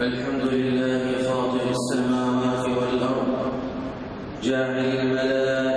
الحمد لله خاطر السماوات والأرض جاعل الملائكة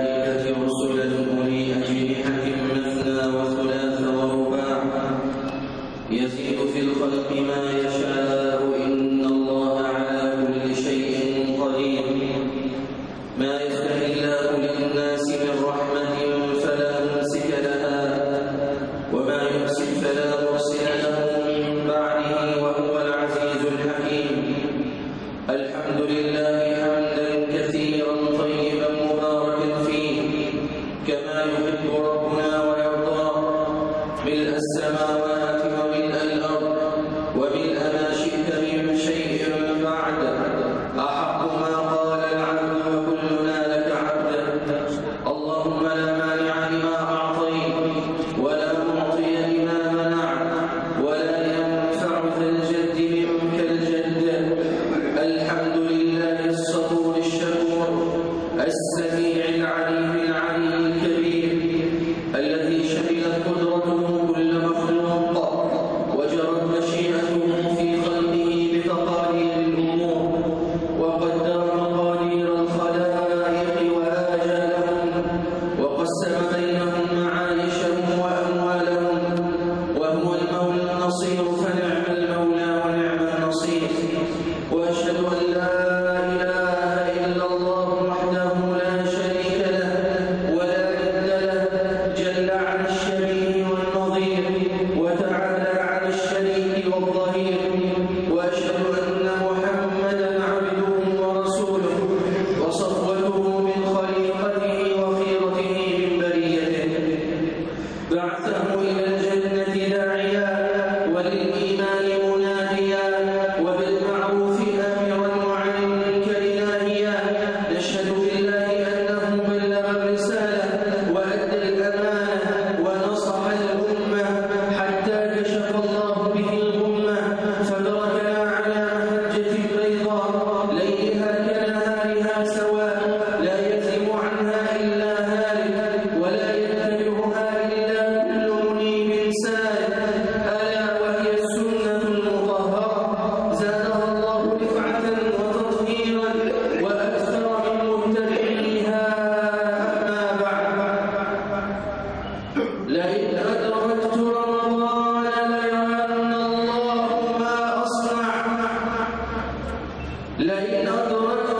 Krishna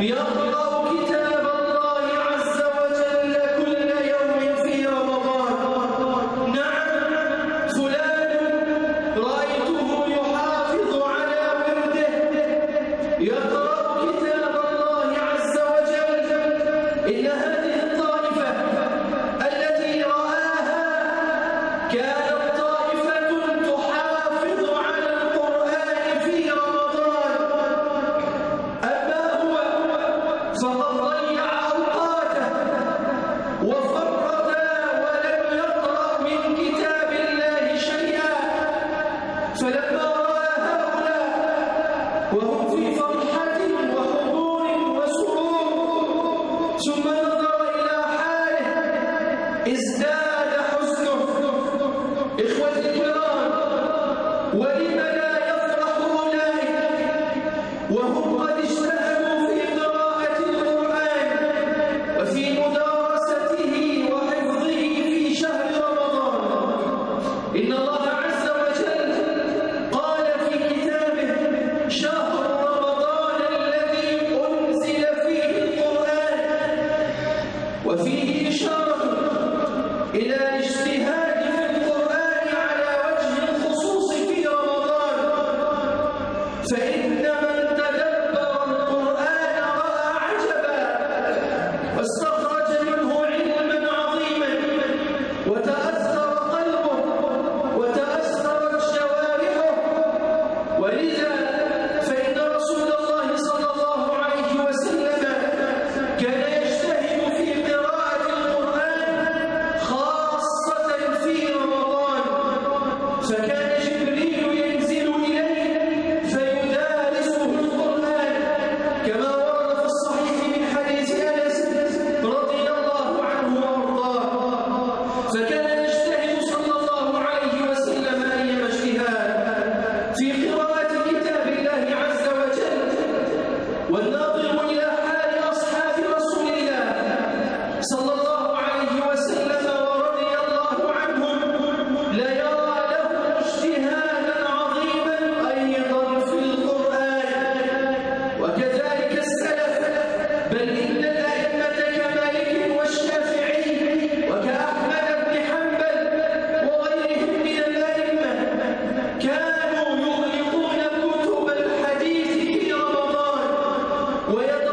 Yeah. pertama إلى الاجتهاد aguenta.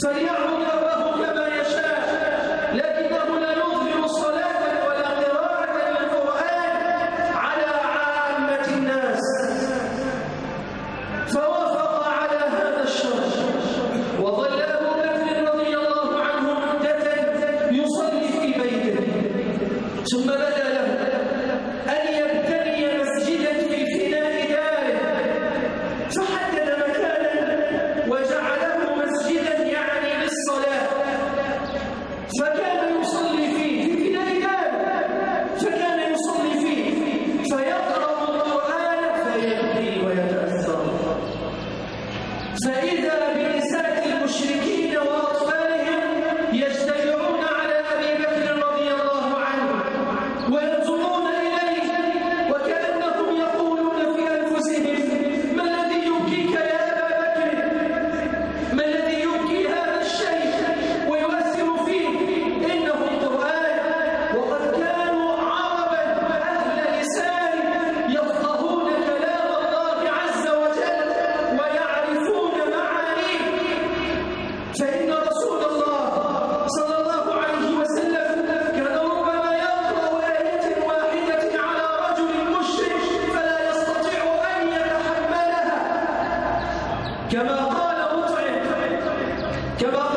சரியா நூத்தி அறுபது كما قال مطعم كما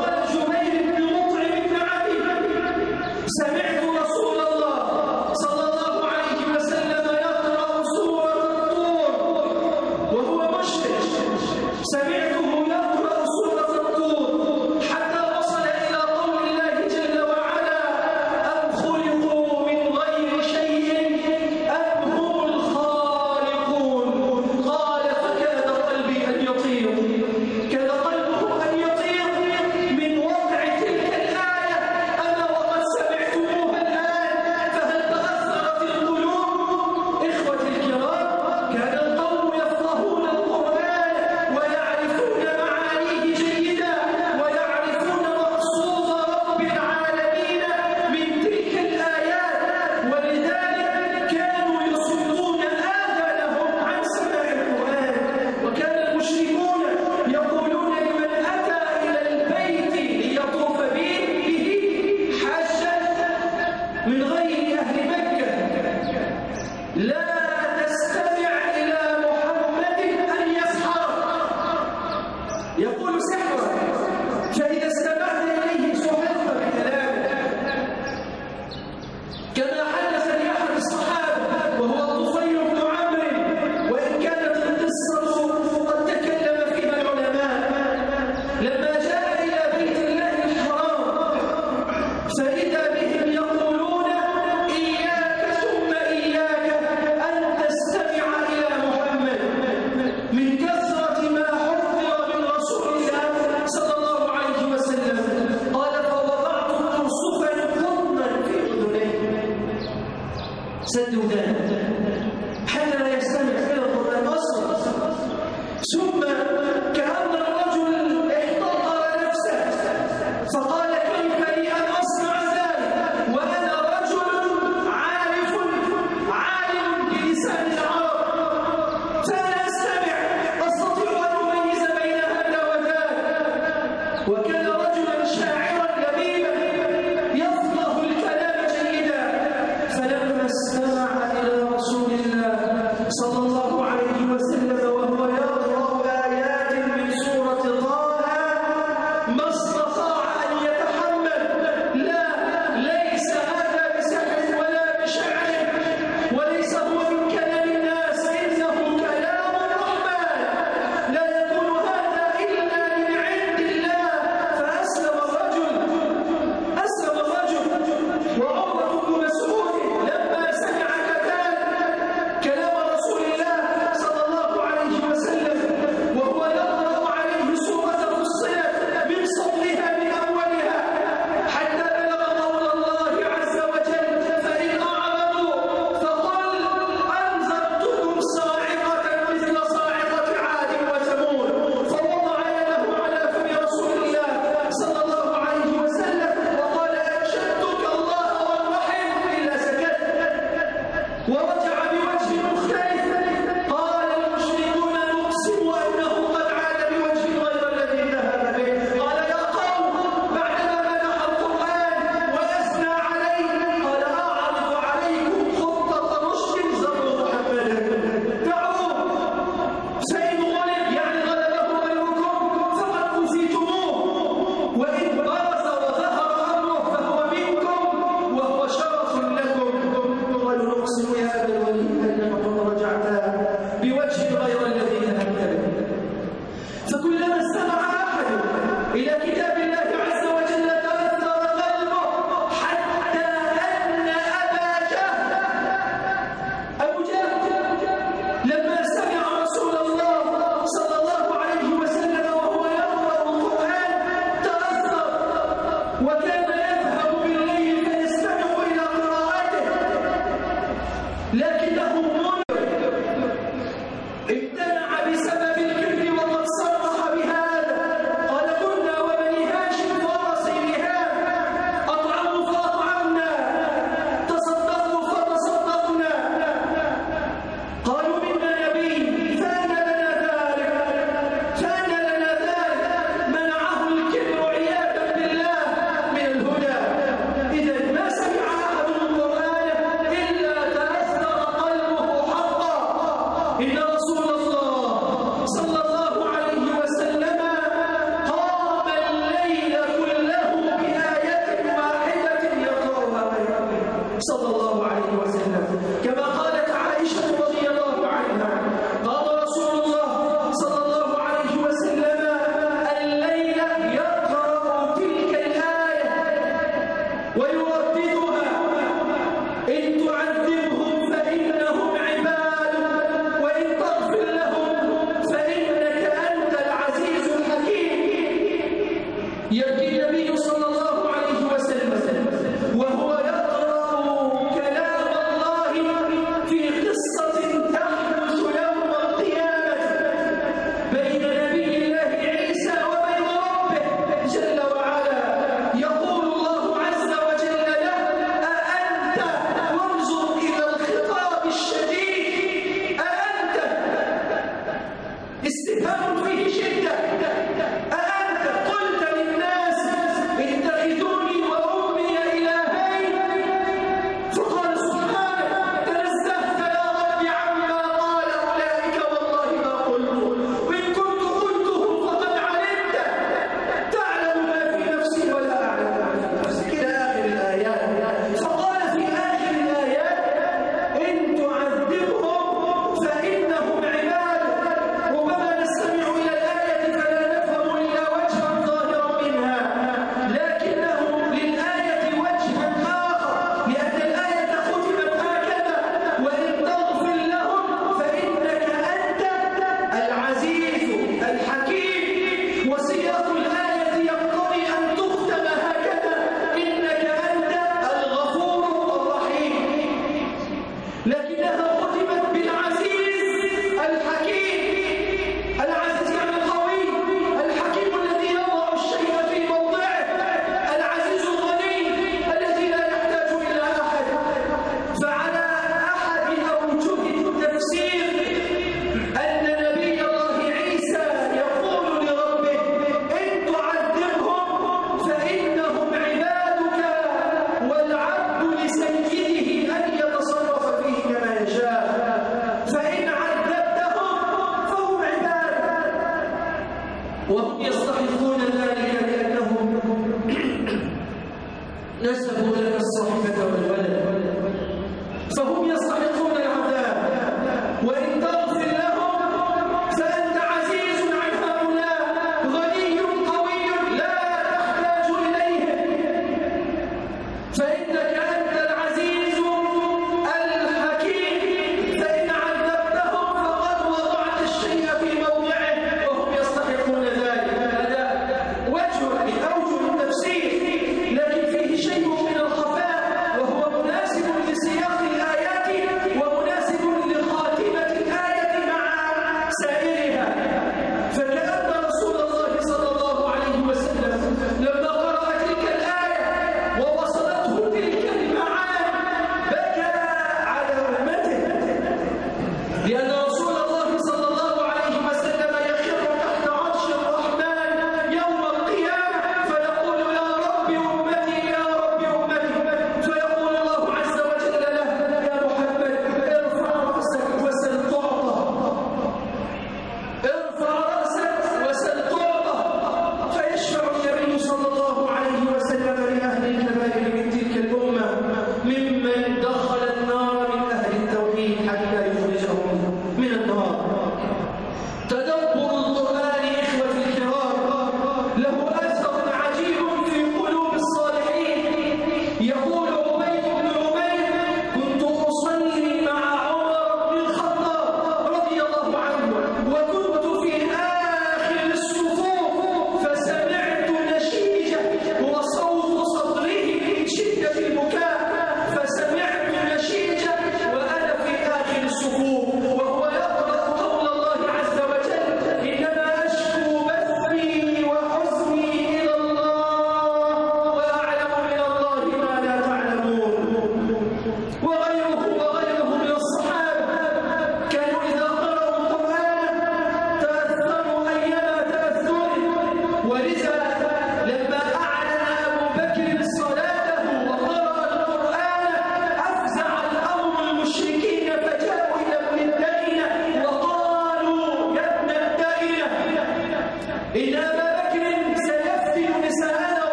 كما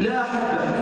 لا أحد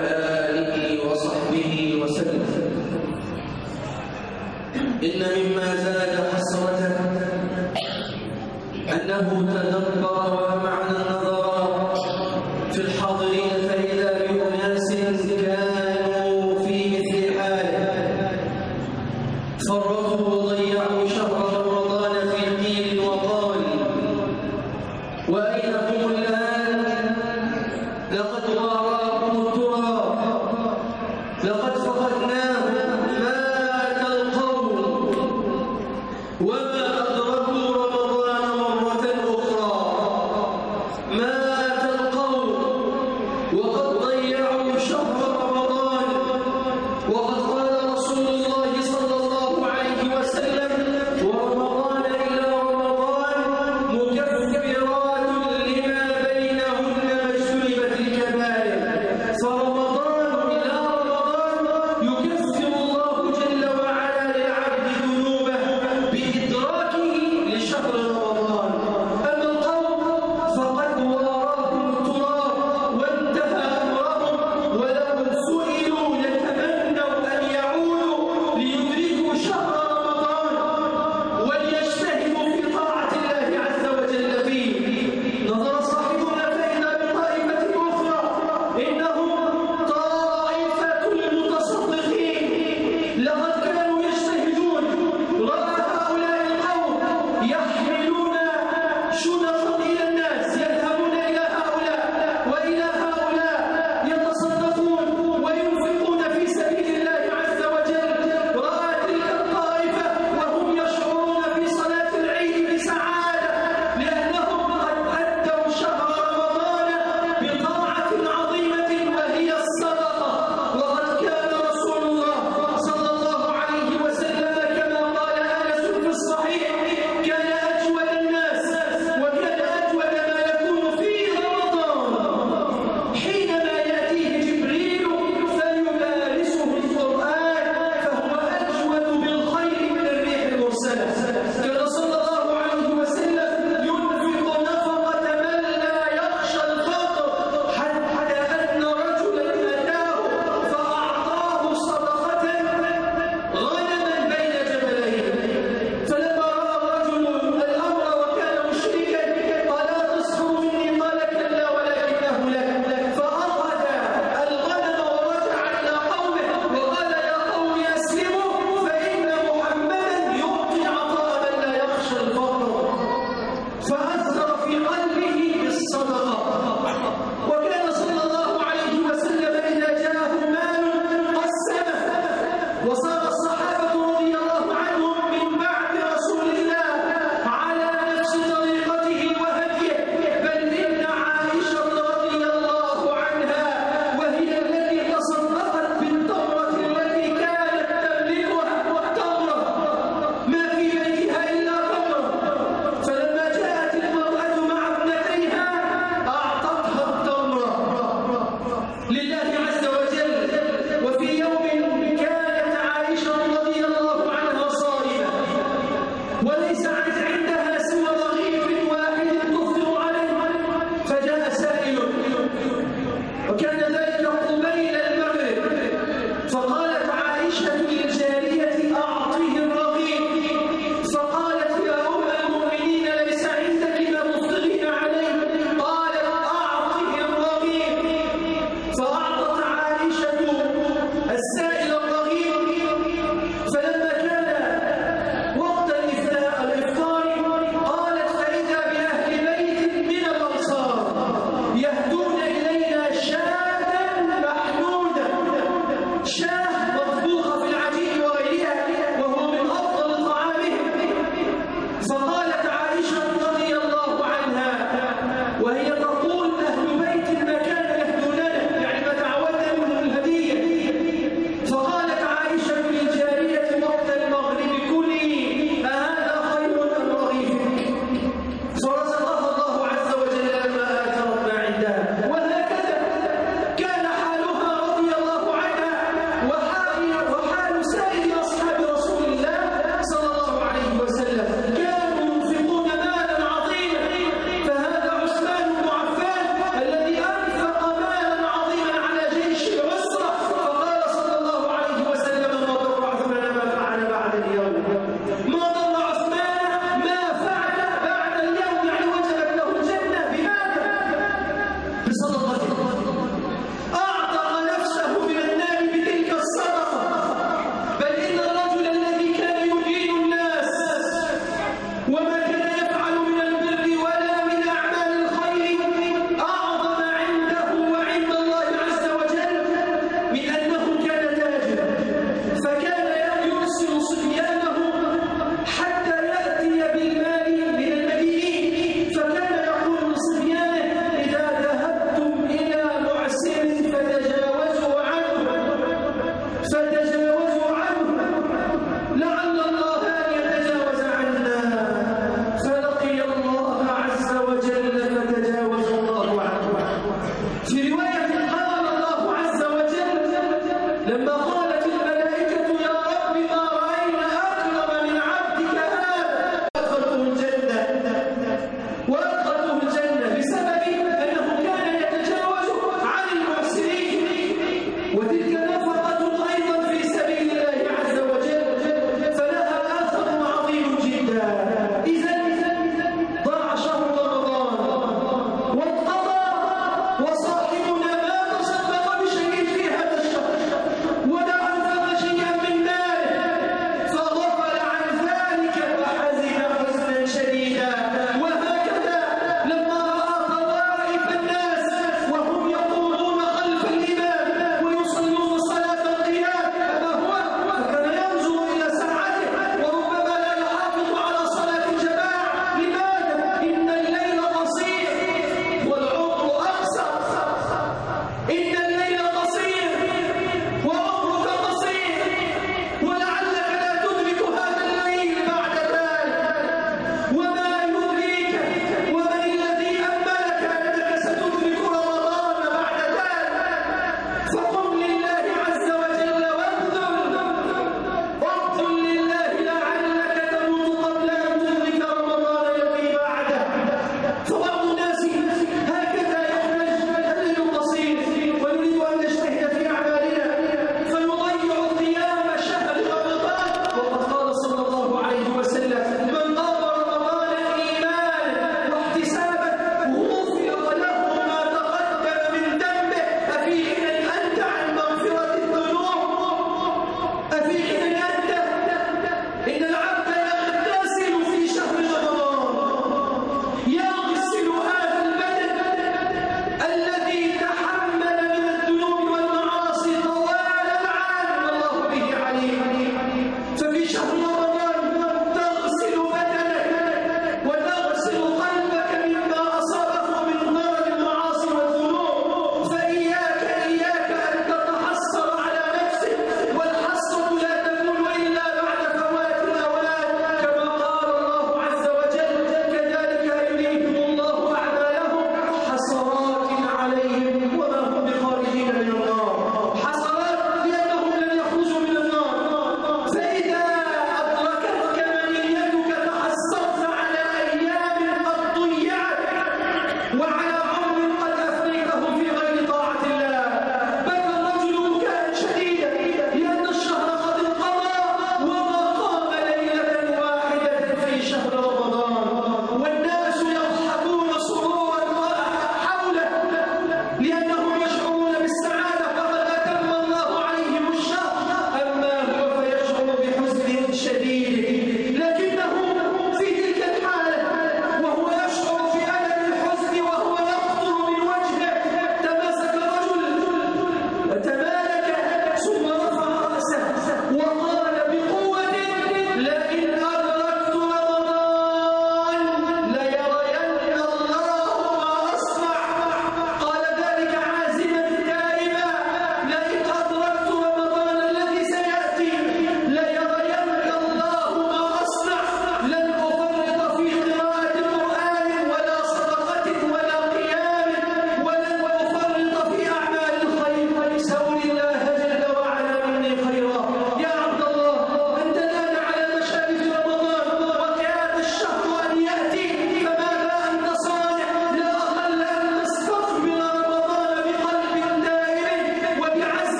آله وصحبه وسلم. إن مما زاد حسرة أنه تدبر